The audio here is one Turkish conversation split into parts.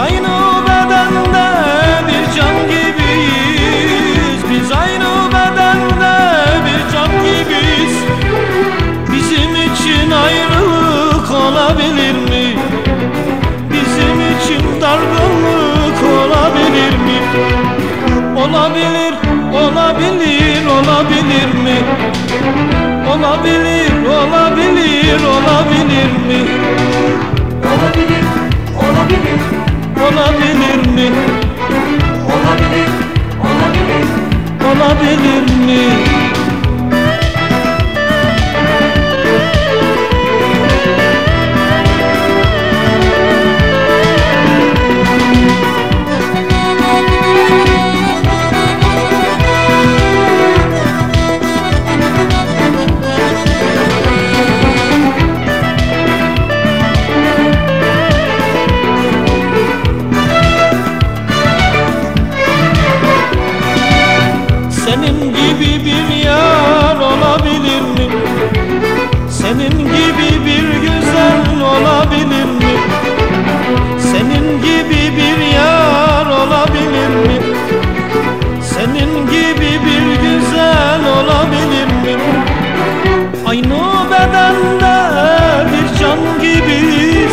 aynı bedende bir can gibiyiz Biz aynı bedende bir can gibiyiz Bizim için ayrılık olabilir mi? Bizim için dargınlık olabilir mi? Olabilir, olabilir, olabilir mi? Olabilir, olabilir Senin gibi bir yar olabilir mi? Senin gibi bir güzel olabilir mi? Senin gibi bir yar olabilir mi? Senin gibi bir güzel olabilir mi? Aynı bedende bir can gibiyiz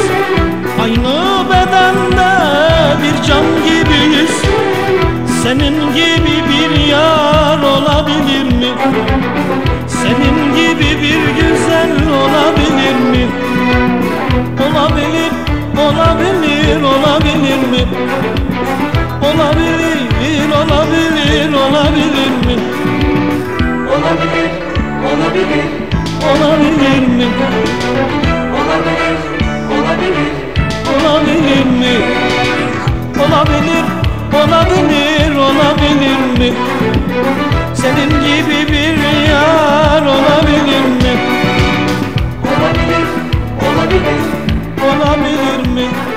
Aynı bedende bir can gibiyiz senin gibi bir mi? Olabilir, olabilir, olabilir mi? Olabilir, olabilir, olabilir mi? Olabilir, olabilir, olabilir mi? Olabilir, olabilir, olabilir mi? Senin gibi bir yar olabilir mi? Olabilir, olabilir, olabilir mi?